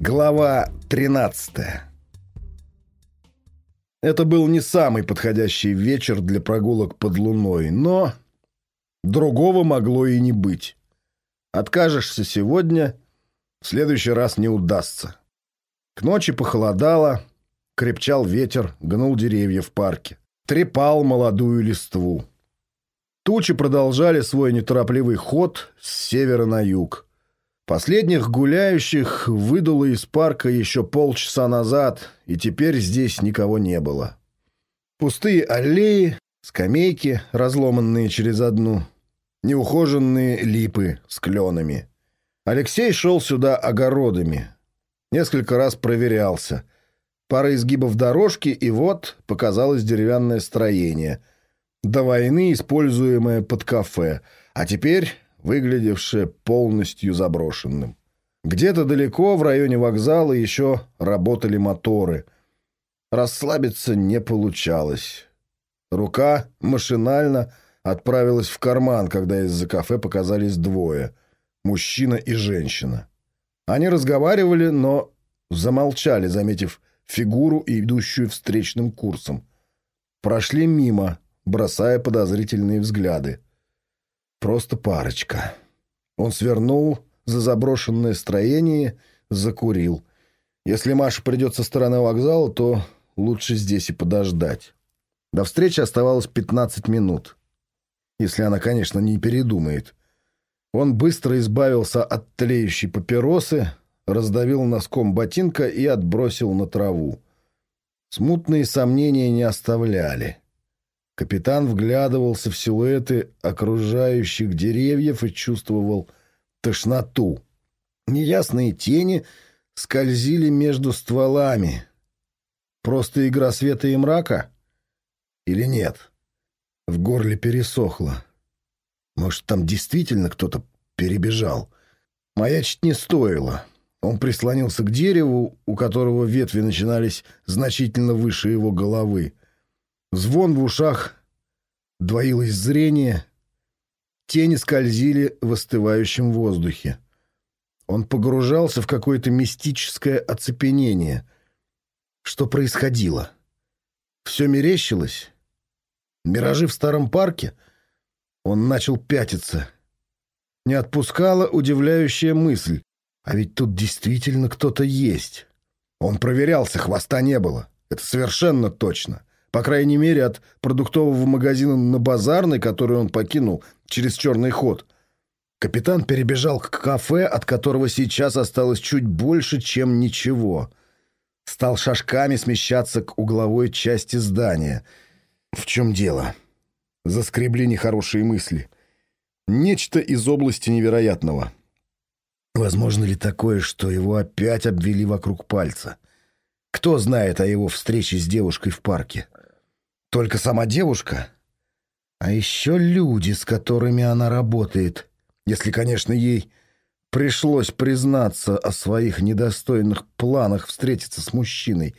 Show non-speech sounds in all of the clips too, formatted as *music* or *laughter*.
Глава 13 Это был не самый подходящий вечер для прогулок под луной, но другого могло и не быть. Откажешься сегодня, в следующий раз не удастся. К ночи похолодало, крепчал ветер, гнул деревья в парке, трепал молодую листву. Тучи продолжали свой неторопливый ход с севера на юг. Последних гуляющих выдуло из парка еще полчаса назад, и теперь здесь никого не было. Пустые аллеи, скамейки, разломанные через одну, неухоженные липы с кленами. Алексей шел сюда огородами. Несколько раз проверялся. Пара изгибов дорожки, и вот показалось деревянное строение. До войны используемое под кафе. А теперь выглядевшее полностью заброшенным. Где-то далеко, в районе вокзала, еще работали моторы. Расслабиться не получалось. Рука машинально отправилась в карман, когда из-за кафе показались двое — мужчина и женщина. Они разговаривали, но замолчали, заметив фигуру, идущую встречным курсом. Прошли мимо, бросая подозрительные взгляды. Просто парочка. Он свернул за заброшенное строение, закурил. Если Маша придет со стороны вокзала, то лучше здесь и подождать. До встречи оставалось 15 минут. Если она, конечно, не передумает. Он быстро избавился от тлеющей папиросы, раздавил носком ботинка и отбросил на траву. Смутные сомнения не оставляли. Капитан вглядывался в силуэты окружающих деревьев и чувствовал тошноту. Неясные тени скользили между стволами. Просто игра света и мрака? Или нет? В горле пересохло. Может, там действительно кто-то перебежал? Маячить не стоило. Он прислонился к дереву, у которого ветви начинались значительно выше его головы. Звон в ушах, двоилось зрение, тени скользили в остывающем воздухе. Он погружался в какое-то мистическое оцепенение. Что происходило? Все мерещилось? Миражи в старом парке? Он начал пятиться. Не отпускала удивляющая мысль. А ведь тут действительно кто-то есть. Он проверялся, хвоста не было. Это совершенно точно. По крайней мере, от продуктового магазина на базарный, который он покинул через черный ход. Капитан перебежал к кафе, от которого сейчас осталось чуть больше, чем ничего. Стал шажками смещаться к угловой части здания. В чем дело? Заскребли нехорошие мысли. Нечто из области невероятного. Возможно ли такое, что его опять обвели вокруг пальца? Кто знает о его встрече с девушкой в парке? Только сама девушка? А еще люди, с которыми она работает. Если, конечно, ей пришлось признаться о своих недостойных планах встретиться с мужчиной.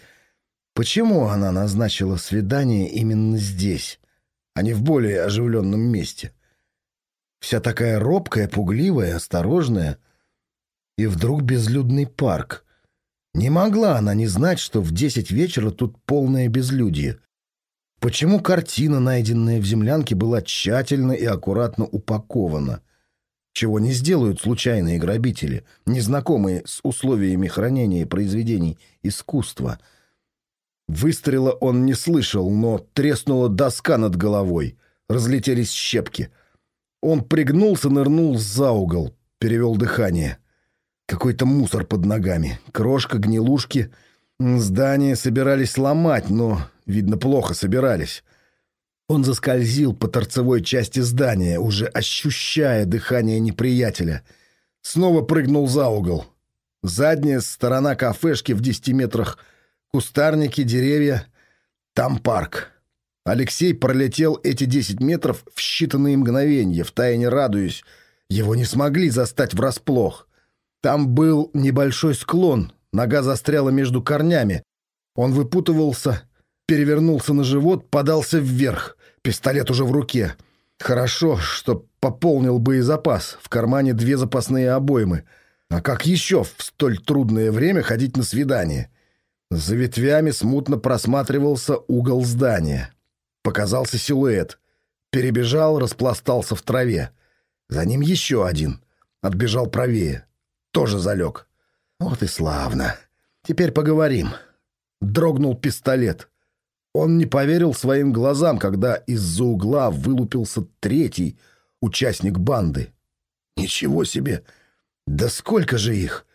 Почему она назначила свидание именно здесь, а не в более оживленном месте? Вся такая робкая, пугливая, осторожная. И вдруг безлюдный парк. Не могла она не знать, что в десять вечера тут полное безлюдье. Почему картина, найденная в землянке, была тщательно и аккуратно упакована? Чего не сделают случайные грабители, незнакомые с условиями хранения произведений искусства? Выстрела он не слышал, но треснула доска над головой. Разлетелись щепки. Он пригнулся, нырнул за угол, перевел дыхание. Какой-то мусор под ногами, крошка, гнилушки. Здание собирались ломать, но Видно, плохо собирались. Он заскользил по торцевой части здания, уже ощущая дыхание неприятеля. Снова прыгнул за угол. Задняя сторона кафешки в десяти метрах. Кустарники, деревья. Там парк. Алексей пролетел эти десять метров в считанные мгновения, втайне радуясь. Его не смогли застать врасплох. Там был небольшой склон, нога застряла между корнями. Он выпутывался перевернулся на живот, подался вверх. Пистолет уже в руке. Хорошо, что пополнил боезапас. В кармане две запасные обоймы. А как еще в столь трудное время ходить на свидание? За ветвями смутно просматривался угол здания. Показался силуэт. Перебежал, распластался в траве. За ним еще один. Отбежал правее. Тоже залег. Вот и славно. Теперь поговорим. Дрогнул пистолет. Он не поверил своим глазам, когда из-за угла вылупился третий участник банды. Ничего себе! Да сколько же их!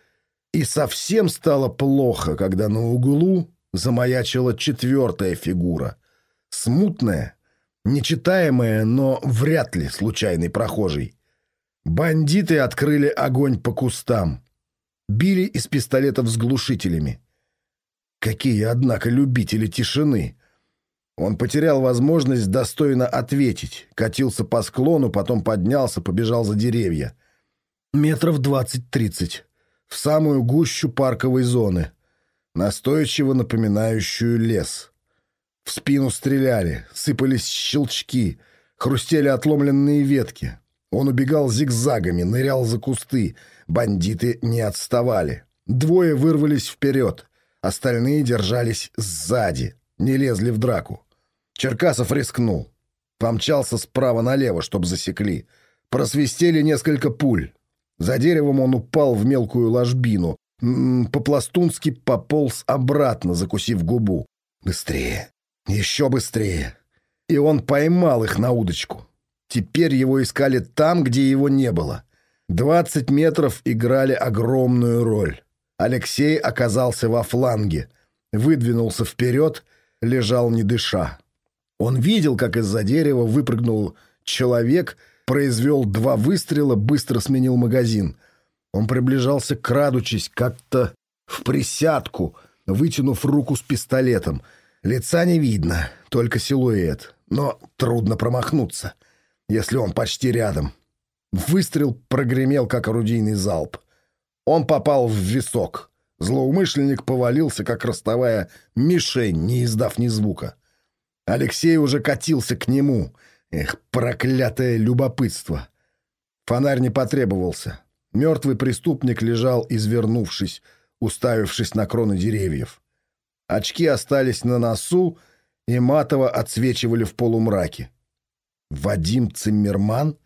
И совсем стало плохо, когда на углу замаячила четвертая фигура. Смутная, нечитаемая, но вряд ли случайный прохожий. Бандиты открыли огонь по кустам. Били из пистолетов с глушителями. Какие, однако, любители тишины! Он потерял возможность достойно ответить. Катился по склону, потом поднялся, побежал за деревья. Метров двадцать-тридцать. В самую гущу парковой зоны. Настойчиво напоминающую лес. В спину стреляли, сыпались щелчки, хрустели отломленные ветки. Он убегал зигзагами, нырял за кусты. Бандиты не отставали. Двое вырвались вперед. Остальные держались сзади, не лезли в драку. Черкасов рискнул. Помчался справа налево, чтоб засекли. Просвистели несколько пуль. За деревом он упал в мелкую ложбину. По-пластунски пополз обратно, закусив губу. Быстрее. Еще быстрее. И он поймал их на удочку. Теперь его искали там, где его не было. Двадцать метров играли огромную роль. Алексей оказался во фланге. Выдвинулся вперед, лежал не дыша. Он видел, как из-за дерева выпрыгнул человек, произвел два выстрела, быстро сменил магазин. Он приближался, крадучись, как-то в присядку, вытянув руку с пистолетом. Лица не видно, только силуэт. Но трудно промахнуться, если он почти рядом. Выстрел прогремел, как орудийный залп. Он попал в висок. Злоумышленник повалился, как ростовая мишень, не издав ни звука. Алексей уже катился к нему. Эх, проклятое любопытство. Фонарь не потребовался. Мертвый преступник лежал, извернувшись, уставившись на кроны деревьев. Очки остались на носу и матово отсвечивали в полумраке. Вадим Циммерман?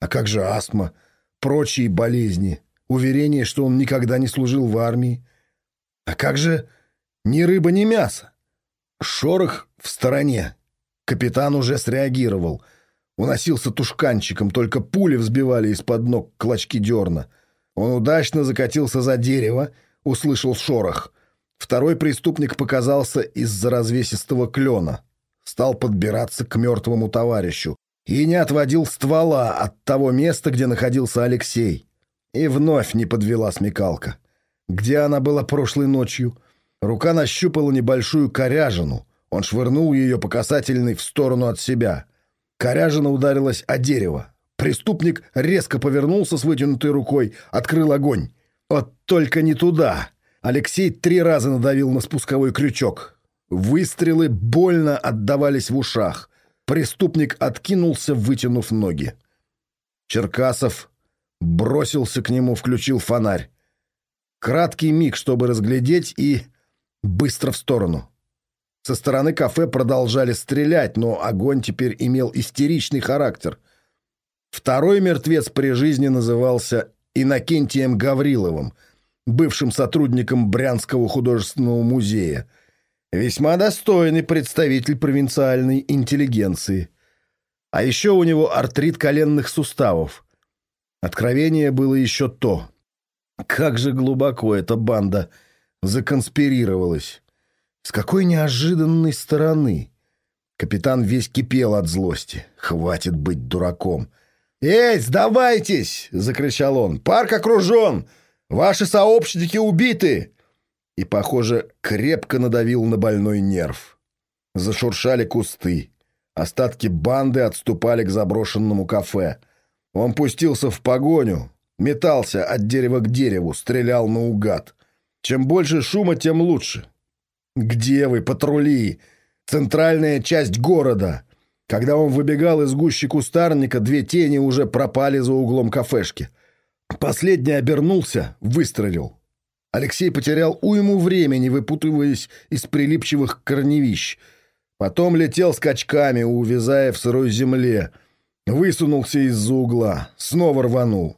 А как же астма? Прочие болезни? Уверение, что он никогда не служил в армии? А как же ни рыба, ни мясо? Шорох в стороне. Капитан уже среагировал. Уносился тушканчиком, только пули взбивали из-под ног клочки дерна. Он удачно закатился за дерево, услышал шорох. Второй преступник показался из-за развесистого клена. Стал подбираться к мертвому товарищу и не отводил ствола от того места, где находился Алексей. И вновь не подвела смекалка. Где она была прошлой ночью? Рука нащупала небольшую коряжину. Он швырнул ее по касательной в сторону от себя. Коряжина ударилась о дерево. Преступник резко повернулся с вытянутой рукой, открыл огонь. Вот только не туда. Алексей три раза надавил на спусковой крючок. Выстрелы больно отдавались в ушах. Преступник откинулся, вытянув ноги. Черкасов бросился к нему, включил фонарь. Краткий миг, чтобы разглядеть, и быстро в сторону. Со стороны кафе продолжали стрелять, но огонь теперь имел истеричный характер. Второй мертвец при жизни назывался Иннокентием Гавриловым, бывшим сотрудником Брянского художественного музея. Весьма достойный представитель провинциальной интеллигенции. А еще у него артрит коленных суставов. Откровение было еще то. Как же глубоко эта банда законспирировалась. С какой неожиданной стороны. Капитан весь кипел от злости. Хватит быть дураком. «Эй, сдавайтесь!» — закричал он. «Парк окружен! Ваши сообщники убиты!» И, похоже, крепко надавил на больной нерв. Зашуршали кусты. Остатки банды отступали к заброшенному кафе. Он пустился в погоню, метался от дерева к дереву, стрелял наугад. Чем больше шума, тем лучше. Где вы, патрули? Центральная часть города. Когда он выбегал из гущи кустарника, две тени уже пропали за углом кафешки. Последний обернулся, выстрелил. Алексей потерял уйму времени, выпутываясь из прилипчивых корневищ. Потом летел скачками, увязая в сырой земле. Высунулся из-за угла, снова рванул.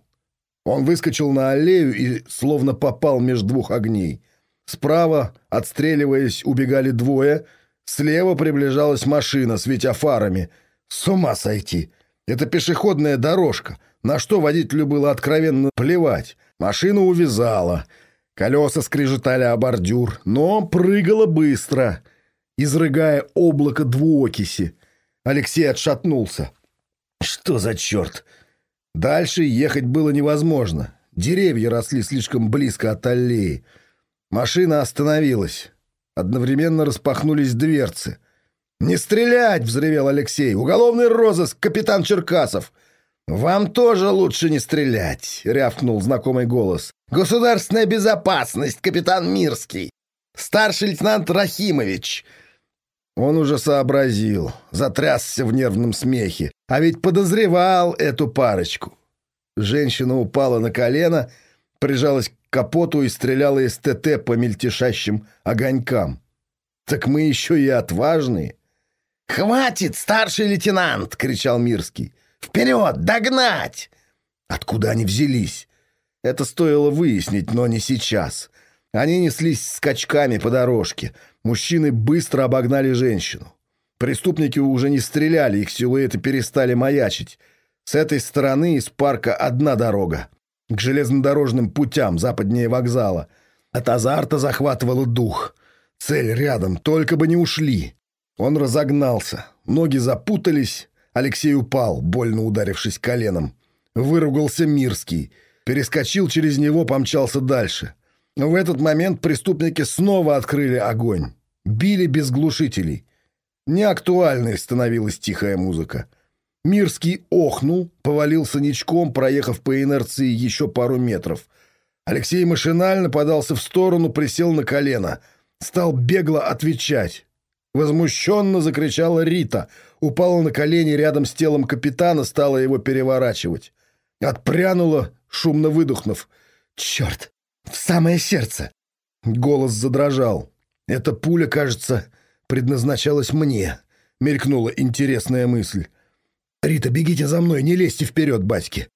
Он выскочил на аллею и словно попал между двух огней. Справа, отстреливаясь, убегали двое. Слева приближалась машина, светя фарами. С ума сойти! Это пешеходная дорожка. На что водителю было откровенно плевать. Машина увязала. Колеса скрежетали о бордюр, но прыгала быстро, изрыгая облако двуокиси. Алексей отшатнулся. Что за черт? Дальше ехать было невозможно. Деревья росли слишком близко от аллеи. Машина остановилась. Одновременно распахнулись дверцы. «Не стрелять!» — взревел Алексей. «Уголовный розыск, капитан Черкасов!» «Вам тоже лучше не стрелять!» — рявкнул знакомый голос. «Государственная безопасность, капитан Мирский! Старший лейтенант Рахимович!» Он уже сообразил, затрясся в нервном смехе. А ведь подозревал эту парочку. Женщина упала на колено, прижалась к капоту и стреляла из ТТ по мельтешащим огонькам. Так мы еще и отважные. «Хватит, старший лейтенант!» — кричал Мирский. «Вперед! Догнать!» Откуда они взялись? Это стоило выяснить, но не сейчас. Они неслись скачками по дорожке. Мужчины быстро обогнали женщину. Преступники уже не стреляли, их силуэты перестали маячить. С этой стороны из парка одна дорога. К железнодорожным путям, западнее вокзала. От азарта захватывало дух. Цель рядом, только бы не ушли. Он разогнался. Ноги запутались. Алексей упал, больно ударившись коленом. Выругался Мирский. Перескочил через него, помчался дальше. В этот момент преступники снова открыли огонь. Били без глушителей. Неактуальной становилась тихая музыка. Мирский охнул, повалился ничком, проехав по инерции еще пару метров. Алексей машинально подался в сторону, присел на колено. Стал бегло отвечать. Возмущенно закричала Рита. Упала на колени рядом с телом капитана, стала его переворачивать. Отпрянула, шумно выдохнув. «Черт! В самое сердце!» Голос задрожал. Эта пуля, кажется, предназначалась мне. Мелькнула интересная мысль. «Рита, бегите за мной, не лезьте вперед, батьки!»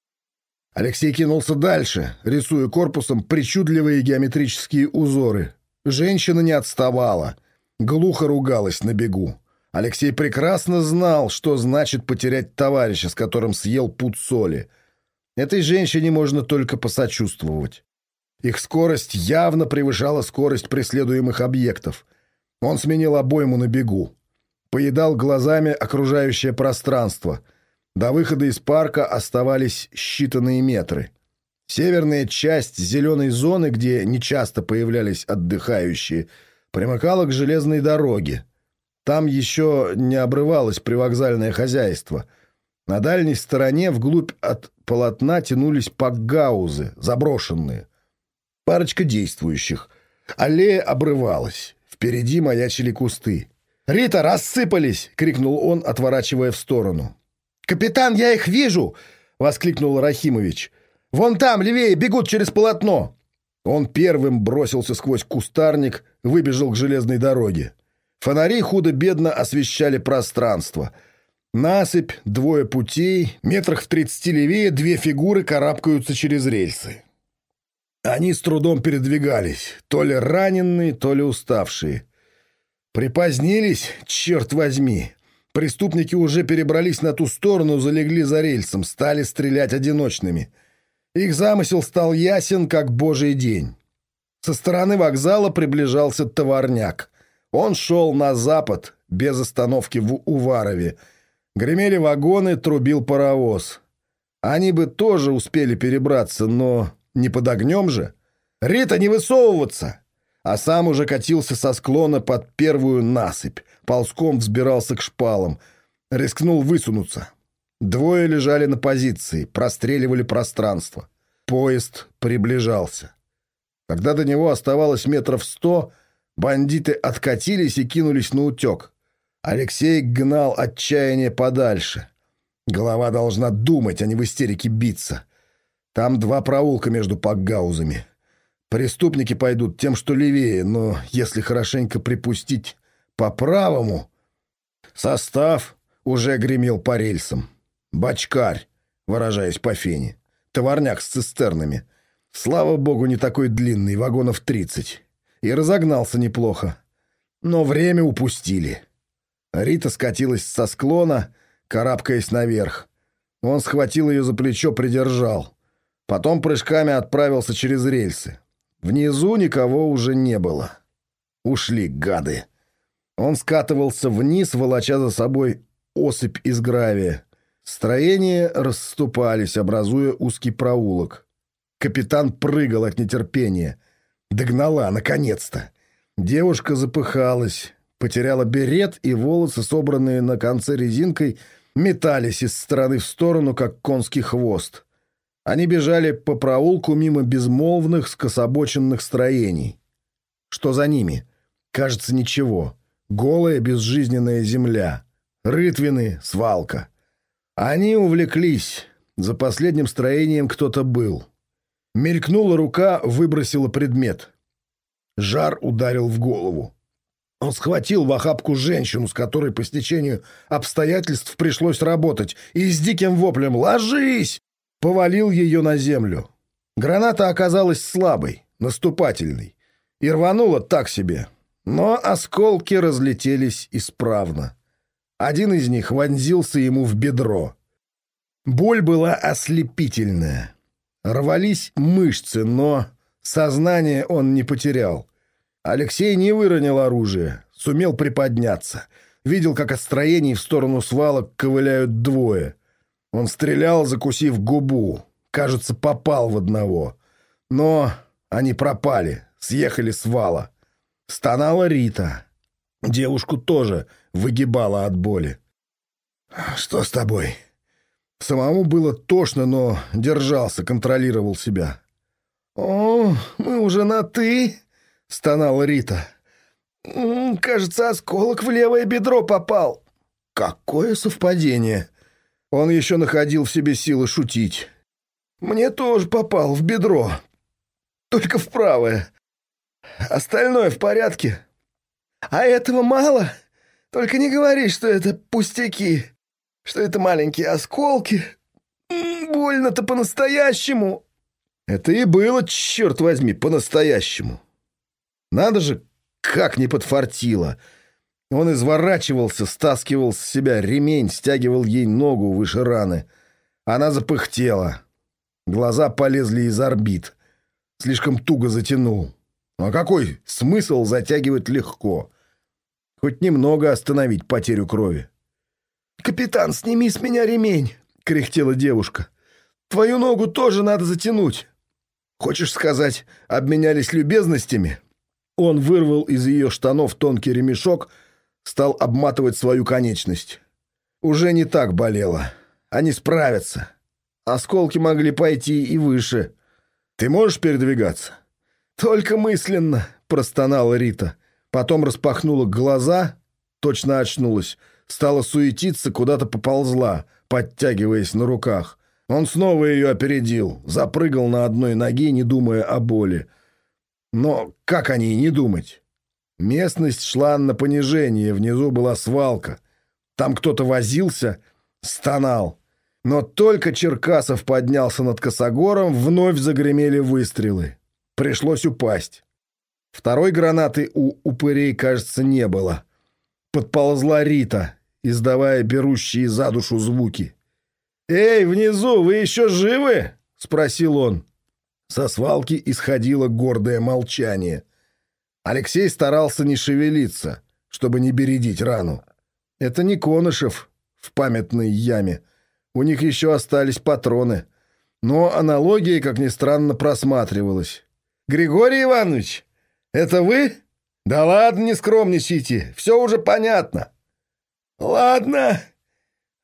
Алексей кинулся дальше, рисуя корпусом причудливые геометрические узоры. Женщина не отставала. Глухо ругалась на бегу. Алексей прекрасно знал, что значит потерять товарища, с которым съел пуд соли. Этой женщине можно только посочувствовать. Их скорость явно превышала скорость преследуемых объектов. Он сменил обойму на бегу. Поедал глазами окружающее пространство. До выхода из парка оставались считанные метры. Северная часть зеленой зоны, где нечасто появлялись отдыхающие, примыкала к железной дороге. Там еще не обрывалось привокзальное хозяйство. На дальней стороне, вглубь от полотна, тянулись пакгаузы, заброшенные. Парочка действующих. Аллея обрывалась. Впереди маячили кусты. «Рита, рассыпались!» — крикнул он, отворачивая в сторону. «Капитан, я их вижу!» — воскликнул Рахимович. «Вон там, левее, бегут через полотно!» Он первым бросился сквозь кустарник, выбежал к железной дороге. Фонари худо-бедно освещали пространство. Насыпь, двое путей, метрах в тридцати левее две фигуры карабкаются через рельсы. Они с трудом передвигались, то ли раненые, то ли уставшие. Припозднились, черт возьми. Преступники уже перебрались на ту сторону, залегли за рельсом, стали стрелять одиночными. Их замысел стал ясен, как божий день. Со стороны вокзала приближался товарняк. Он шел на запад, без остановки в Уварове. Гремели вагоны, трубил паровоз. Они бы тоже успели перебраться, но не под огнем же. «Рита, не высовываться!» А сам уже катился со склона под первую насыпь, ползком взбирался к шпалам, рискнул высунуться. Двое лежали на позиции, простреливали пространство. Поезд приближался. Когда до него оставалось метров сто, бандиты откатились и кинулись на утек. Алексей гнал отчаяние подальше. Голова должна думать, а не в истерике биться. Там два проулка между пакгаузами. Преступники пойдут тем, что левее, но если хорошенько припустить по правому... Состав уже гремел по рельсам. Бачкарь, выражаясь по фене. Товарняк с цистернами. Слава богу, не такой длинный, вагонов тридцать. И разогнался неплохо. Но время упустили. Рита скатилась со склона, карабкаясь наверх. Он схватил ее за плечо, придержал. Потом прыжками отправился через рельсы. Внизу никого уже не было. Ушли, гады. Он скатывался вниз, волоча за собой осыпь из гравия. Строения расступались, образуя узкий проулок. Капитан прыгал от нетерпения. Догнала, наконец-то. Девушка запыхалась, потеряла берет, и волосы, собранные на конце резинкой, метались из стороны в сторону, как конский хвост. Они бежали по проулку мимо безмолвных, скособоченных строений. Что за ними? Кажется, ничего. Голая, безжизненная земля. Рытвины, свалка. Они увлеклись. За последним строением кто-то был. Мелькнула рука, выбросила предмет. Жар ударил в голову. Он схватил в охапку женщину, с которой по стечению обстоятельств пришлось работать, и с диким воплем «Ложись!» повалил ее на землю. Граната оказалась слабой, наступательной, и рванула так себе. Но осколки разлетелись исправно. Один из них вонзился ему в бедро. Боль была ослепительная. Рвались мышцы, но сознание он не потерял. Алексей не выронил оружие, сумел приподняться. Видел, как от строений в сторону свалок ковыляют двое. Он стрелял, закусив губу. Кажется, попал в одного. Но они пропали, съехали с вала. Стонала Рита. Девушку тоже выгибала от боли. «Что с тобой?» Самому было тошно, но держался, контролировал себя. «О, мы уже на «ты», — стонала Рита. «Кажется, осколок в левое бедро попал». «Какое совпадение!» Он еще находил в себе силы шутить. «Мне тоже попал в бедро. Только в правое. Остальное в порядке. А этого мало? Только не говори, что это пустяки, что это маленькие осколки. Больно-то по-настоящему. Это и было, черт возьми, по-настоящему. Надо же, как не подфартило. Он изворачивался, стаскивал с себя ремень, стягивал ей ногу выше раны. Она запыхтела. Глаза полезли из орбит. Слишком туго затянул. А какой смысл затягивать легко? Хоть немного остановить потерю крови. «Капитан, сними с меня ремень!» — кряхтела девушка. «Твою ногу тоже надо затянуть!» «Хочешь сказать, обменялись любезностями?» Он вырвал из ее штанов тонкий ремешок, стал обматывать свою конечность. Уже не так болело. Они справятся. Осколки могли пойти и выше. «Ты можешь передвигаться?» «Только мысленно», — простонала Рита. Потом распахнула глаза, точно очнулась, стала суетиться, куда-то поползла, подтягиваясь на руках. Он снова ее опередил, запрыгал на одной ноге, не думая о боли. Но как о ней не думать? Местность шла на понижение, внизу была свалка. Там кто-то возился, стонал. Но только Черкасов поднялся над Косогором, вновь загремели выстрелы. Пришлось упасть. Второй гранаты у упырей, кажется, не было. Подползла Рита, издавая берущие за душу звуки. «Эй, внизу, вы еще живы?» — спросил он. Со свалки исходило гордое молчание. Алексей старался не шевелиться, чтобы не бередить рану. Это не Конышев в памятной яме. У них еще остались патроны. Но аналогия, как ни странно, просматривалась. «Григорий Иванович, это вы? Да ладно, не скромничайте, все уже понятно». «Ладно,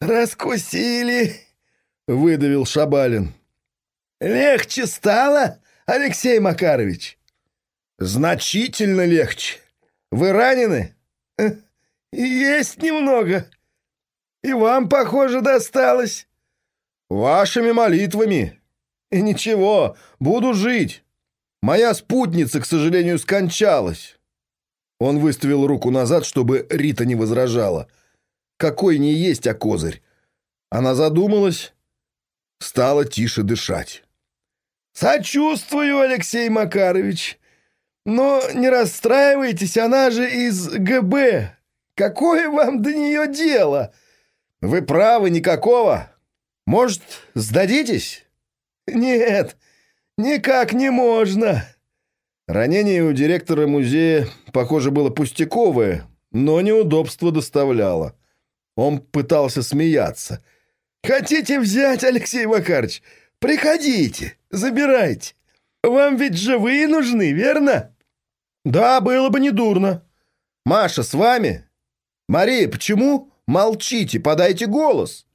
раскусили», — выдавил Шабалин. «Легче стало, Алексей Макарович?» «Значительно легче. Вы ранены?» *laughs* «Есть немного. И вам, похоже, досталось». «Вашими молитвами. И ничего, буду жить. Моя спутница, к сожалению, скончалась. Он выставил руку назад, чтобы Рита не возражала. Какой не есть, а козырь. Она задумалась, стала тише дышать. «Сочувствую, Алексей Макарович. Но не расстраивайтесь, она же из ГБ. Какое вам до нее дело? Вы правы, никакого. Может, сдадитесь?» «Нет, никак не можно». Ранение у директора музея, похоже, было пустяковое, но неудобство доставляло. Он пытался смеяться. «Хотите взять, Алексей Макарович? Приходите, забирайте. Вам ведь живые нужны, верно?» «Да, было бы недурно». «Маша, с вами?» «Мария, почему молчите? Подайте голос!»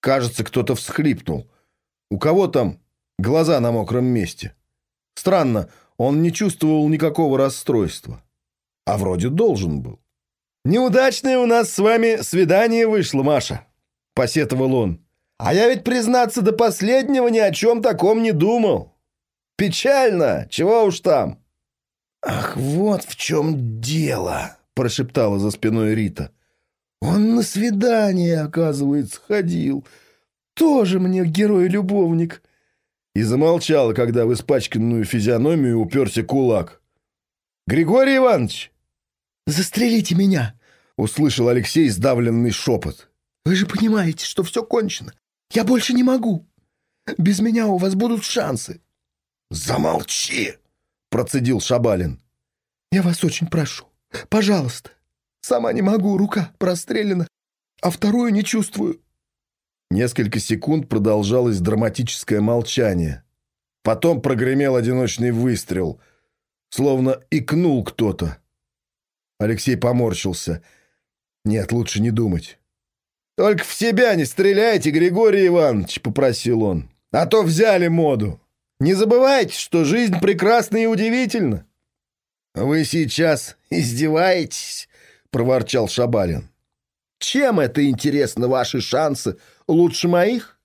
Кажется, кто-то всхлипнул. У кого там глаза на мокром месте? Странно, он не чувствовал никакого расстройства. А вроде должен был. «Неудачное у нас с вами свидание вышло, Маша», — посетовал он. «А я ведь, признаться, до последнего ни о чем таком не думал. Печально, чего уж там». «Ах, вот в чем дело», — прошептала за спиной Рита. «Он на свидание, оказывается, ходил. Тоже мне герой-любовник». И замолчала, когда в испачканную физиономию уперся кулак. «Григорий Иванович!» «Застрелите меня!» — услышал Алексей сдавленный шепот. «Вы же понимаете, что все кончено. Я больше не могу. Без меня у вас будут шансы». «Замолчи!» — процедил Шабалин. «Я вас очень прошу. Пожалуйста. Сама не могу, рука прострелена, а вторую не чувствую». Несколько секунд продолжалось драматическое молчание. Потом прогремел одиночный выстрел. Словно икнул кто-то. Алексей поморщился. «Нет, лучше не думать». «Только в себя не стреляйте, Григорий Иванович», — попросил он. «А то взяли моду. Не забывайте, что жизнь прекрасна и удивительна». «Вы сейчас издеваетесь?» — проворчал Шабалин. «Чем это, интересно, ваши шансы лучше моих?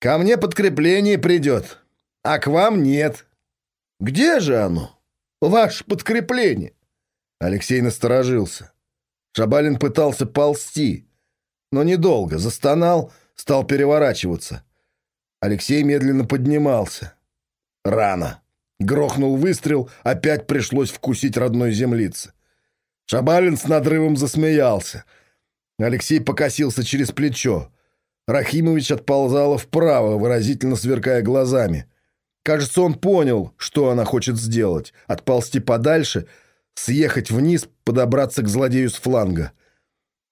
Ко мне подкрепление придет, а к вам нет. Где же оно, ваше подкрепление?» Алексей насторожился. Шабалин пытался ползти, но недолго, застонал, стал переворачиваться. Алексей медленно поднимался. Рано. Грохнул выстрел, опять пришлось вкусить родной землицы. Шабалин с надрывом засмеялся. Алексей покосился через плечо. Рахимович отползала вправо, выразительно сверкая глазами. Кажется, он понял, что она хочет сделать. Отползти подальше, съехать вниз, подобраться к злодею с фланга.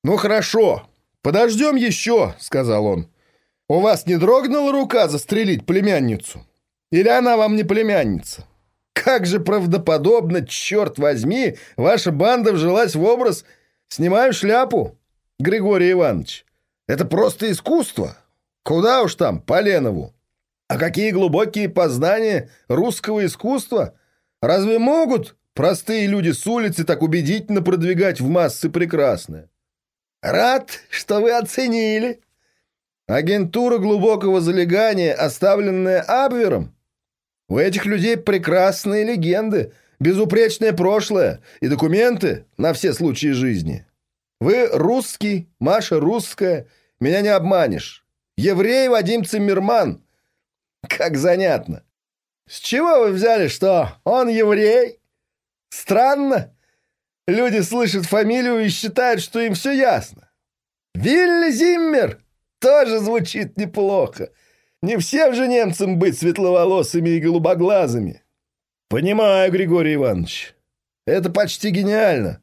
«Ну хорошо, подождем еще», — сказал он. «У вас не дрогнула рука застрелить племянницу? Или она вам не племянница? Как же правдоподобно, черт возьми, ваша банда вжилась в образ «Снимаю шляпу», Григорий Иванович. Это просто искусство. Куда уж там, Поленову. А какие глубокие познания русского искусства? Разве могут простые люди с улицы так убедительно продвигать в массы прекрасное? Рад, что вы оценили. Агентура глубокого залегания, оставленная Абвером? У этих людей прекрасные легенды, безупречное прошлое и документы на все случаи жизни. Вы русский, Маша русская — меня не обманешь. Еврей Вадим Циммерман. Как занятно. С чего вы взяли, что он еврей? Странно. Люди слышат фамилию и считают, что им все ясно. Вилли Зиммер тоже звучит неплохо. Не всем же немцам быть светловолосыми и голубоглазыми. Понимаю, Григорий Иванович. Это почти гениально.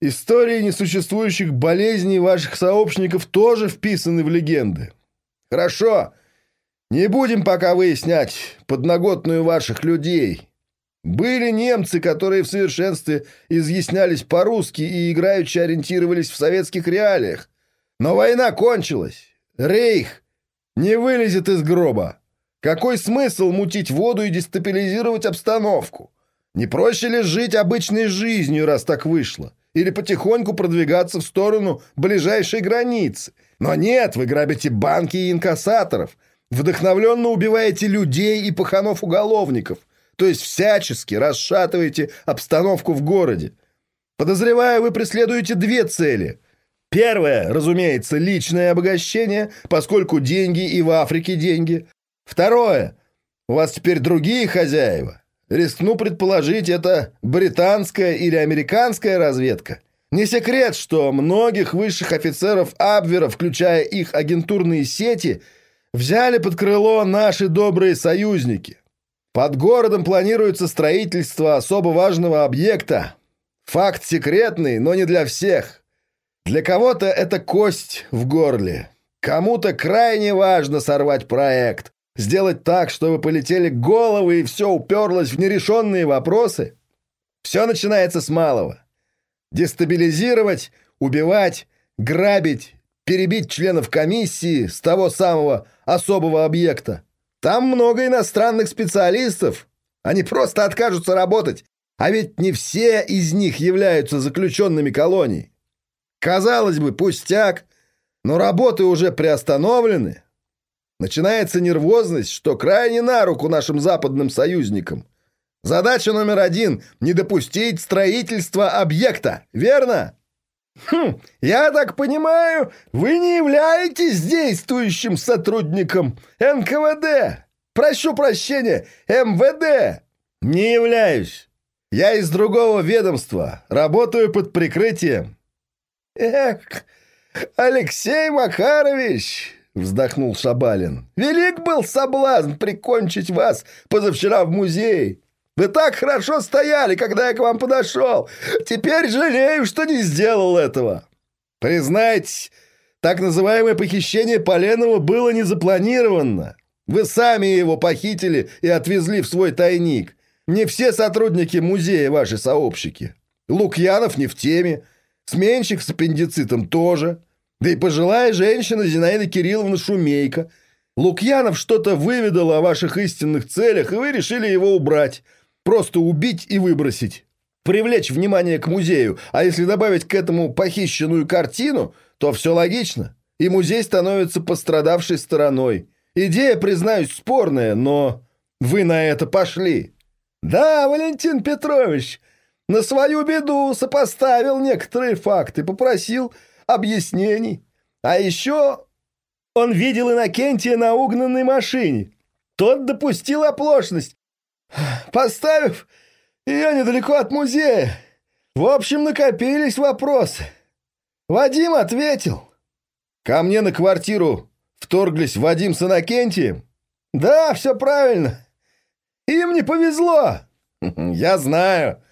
Истории несуществующих болезней ваших сообщников тоже вписаны в легенды. Хорошо. Не будем пока выяснять подноготную ваших людей. Были немцы, которые в совершенстве изъяснялись по-русски и играючи ориентировались в советских реалиях. Но война кончилась. Рейх не вылезет из гроба. Какой смысл мутить воду и дестабилизировать обстановку? Не проще ли жить обычной жизнью, раз так вышло? Или потихоньку продвигаться в сторону ближайшей границы. Но нет, вы грабите банки и инкассаторов, Вдохновленно убиваете людей и паханов-уголовников, то есть всячески расшатываете обстановку в городе. Подозреваю, вы преследуете две цели. Первое, разумеется, личное обогащение, поскольку деньги и в Африке деньги. Второе, у вас теперь другие хозяева. Рискну предположить, это британская или американская разведка. Не секрет, что многих высших офицеров Абвера, включая их агентурные сети, взяли под крыло наши добрые союзники. Под городом планируется строительство особо важного объекта. Факт секретный, но не для всех. Для кого-то это кость в горле. Кому-то крайне важно сорвать проект, сделать так, чтобы полетели головы и все уперлось в нерешенные вопросы. Все начинается с малого. Дестабилизировать, убивать, грабить, перебить членов комиссии с того самого особого объекта. Там много иностранных специалистов. Они просто откажутся работать. А ведь не все из них являются заключенными колоний. Казалось бы, пустяк, но работы уже приостановлены. Начинается нервозность, что крайне на руку нашим западным союзникам. Задача номер один — не допустить строительства объекта, верно? Хм, я так понимаю, вы не являетесь действующим сотрудником НКВД. Прошу прощения, МВД. Не являюсь. Я из другого ведомства, работаю под прикрытием. Эх, Алексей Макарович, вздохнул Шабалин. Велик был соблазн прикончить вас позавчера в музее. Вы так хорошо стояли, когда я к вам подошел. Теперь жалею, что не сделал этого. Признайтесь, так называемое похищение Поленова было не запланировано. Вы сами его похитили и отвезли в свой тайник. Не все сотрудники музея ваши сообщики. Лукьянов не в теме. Сменщик с аппендицитом тоже. Да и пожилая женщина Зинаида Кирилловна Шумейка. Лукьянов что-то выведал о ваших истинных целях, и вы решили его убрать. Просто убить и выбросить. Привлечь внимание к музею, а если добавить к этому похищенную картину, то все логично. И музей становится пострадавшей стороной. Идея, признаюсь, спорная, но вы на это пошли. Да, Валентин Петрович, на свою беду сопоставил некоторые факты, попросил объяснений. А еще он видел Иннокентия на угнанной машине. Тот допустил оплошность поставив ее недалеко от музея. В общем, накопились вопросы. Вадим ответил. Ко мне на квартиру вторглись Вадим с Иннокентием? Да, все правильно. Им не повезло. *laughs* Я знаю.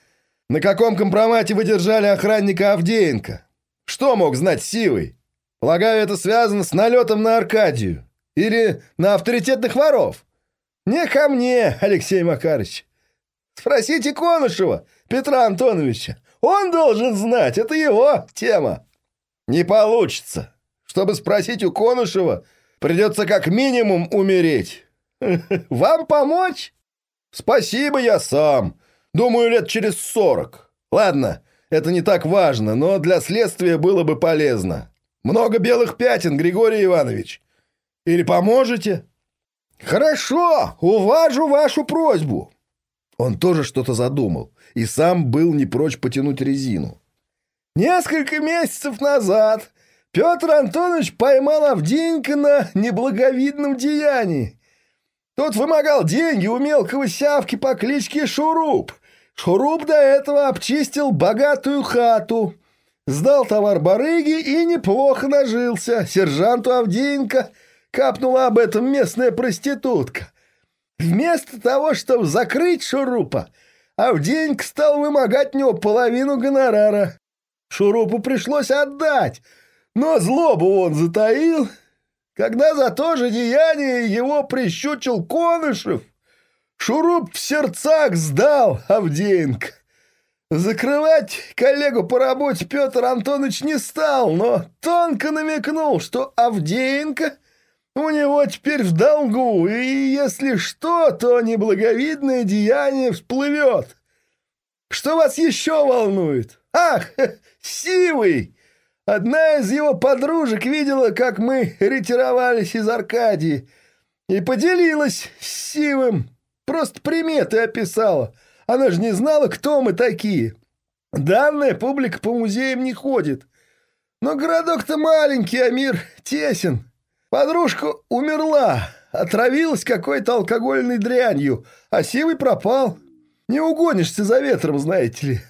На каком компромате вы держали охранника Авдеенко? Что мог знать Сивый? Полагаю, это связано с налетом на Аркадию. Или на авторитетных воров. Не ко мне, Алексей Макарович. Спросите Конышева, Петра Антоновича. Он должен знать, это его тема. Не получится. Чтобы спросить у Конышева, придется как минимум умереть. *laughs* Вам помочь? Спасибо, я сам. Думаю, лет через сорок. Ладно, это не так важно, но для следствия было бы полезно. Много белых пятен, Григорий Иванович. Или поможете?» «Хорошо, уважу вашу просьбу». Он тоже что-то задумал и сам был не прочь потянуть резину. «Несколько месяцев назад Петр Антонович поймал Авдеенко на неблаговидном деянии. Тот вымогал деньги у мелкого сявки по кличке Шуруп. Шуруп до этого обчистил богатую хату, сдал товар барыги и неплохо нажился. Сержанту Авдеенко – капнула об этом местная проститутка. Вместо того, чтобы закрыть шурупа, Авдеенко стал вымогать у него половину гонорара. Шурупу пришлось отдать, но злобу он затаил. Когда за то же деяние его прищучил Конышев, Шуруп в сердцах сдал Авдеенко. Закрывать коллегу по работе Петр Антонович не стал, но тонко намекнул, что Авдеенко у него теперь в долгу, и если что, то неблаговидное деяние всплывет. Что вас еще волнует? Ах, *laughs* Сивый! Одна из его подружек видела, как мы ретировались из Аркадии. И поделилась с Сивым. Просто приметы описала. Она же не знала, кто мы такие. Данная публика по музеям не ходит. Но городок-то маленький, а мир тесен. Подружка умерла, отравилась какой-то алкогольной дрянью, а Сивый пропал. Не угонишься за ветром, знаете ли.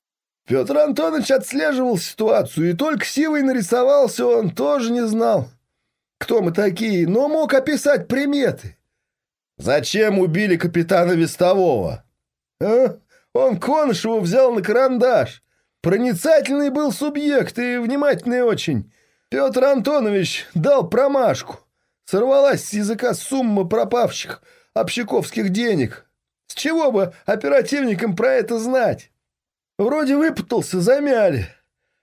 Петр Антонович отслеживал ситуацию, и только Сивый нарисовался, он тоже не знал, кто мы такие, но мог описать приметы. Зачем убили капитана Вестового? А? Он Конышева взял на карандаш. Проницательный был субъект и внимательный очень. Петр Антонович дал промашку. Сорвалась с языка сумма пропавших общаковских денег. С чего бы оперативникам про это знать? Вроде выпутался, замяли.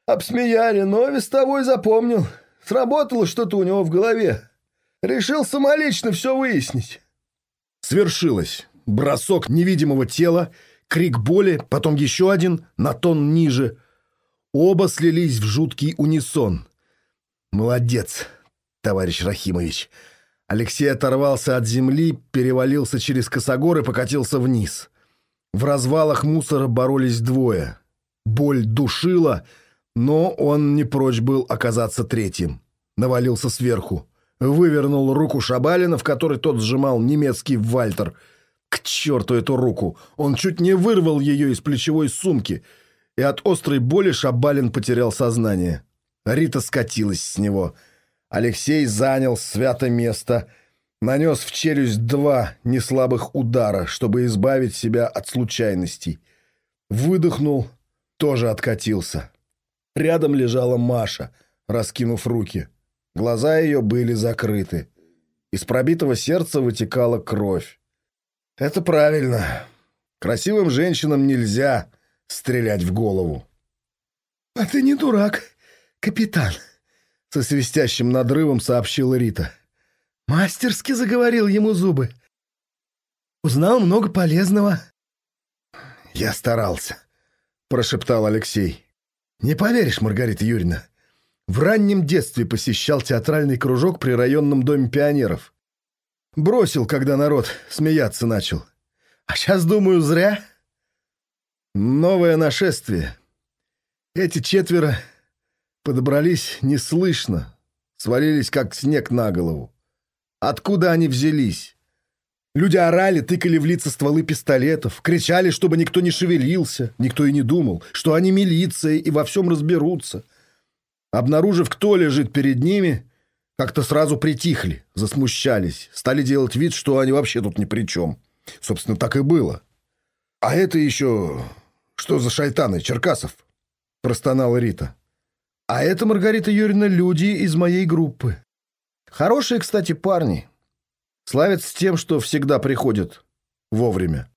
Обсмеяли, но вестовой запомнил. Сработало что-то у него в голове. Решил самолично все выяснить. Свершилось. Бросок невидимого тела, крик боли, потом еще один, на тон ниже. Оба слились в жуткий унисон. «Молодец, товарищ Рахимович!» Алексей оторвался от земли, перевалился через косогор и покатился вниз. В развалах мусора боролись двое. Боль душила, но он не прочь был оказаться третьим. Навалился сверху. Вывернул руку Шабалина, в которой тот сжимал немецкий вальтер. К черту эту руку! Он чуть не вырвал ее из плечевой сумки. И от острой боли Шабалин потерял сознание. Рита скатилась с него. Алексей занял свято место — Нанес в челюсть два неслабых удара, чтобы избавить себя от случайностей. Выдохнул, тоже откатился. Рядом лежала Маша, раскинув руки. Глаза ее были закрыты. Из пробитого сердца вытекала кровь. Это правильно. Красивым женщинам нельзя стрелять в голову. — А ты не дурак, капитан, — со свистящим надрывом сообщила Рита. — Мастерски заговорил ему зубы. Узнал много полезного. Я старался, прошептал Алексей. Не поверишь, Маргарита Юрьевна, в раннем детстве посещал театральный кружок при районном доме пионеров. Бросил, когда народ смеяться начал. А сейчас, думаю, зря. Новое нашествие. Эти четверо подобрались неслышно, свалились как снег на голову. Откуда они взялись? Люди орали, тыкали в лица стволы пистолетов, кричали, чтобы никто не шевелился. Никто и не думал, что они милиция и во всем разберутся. Обнаружив, кто лежит перед ними, как-то сразу притихли, засмущались, стали делать вид, что они вообще тут ни при чем. Собственно, так и было. «А это еще... что за шайтаны, Черкасов?» – простонала Рита. «А это, Маргарита Юрьевна, люди из моей группы. Хорошие, кстати, парни. Славятся тем, что всегда приходят вовремя.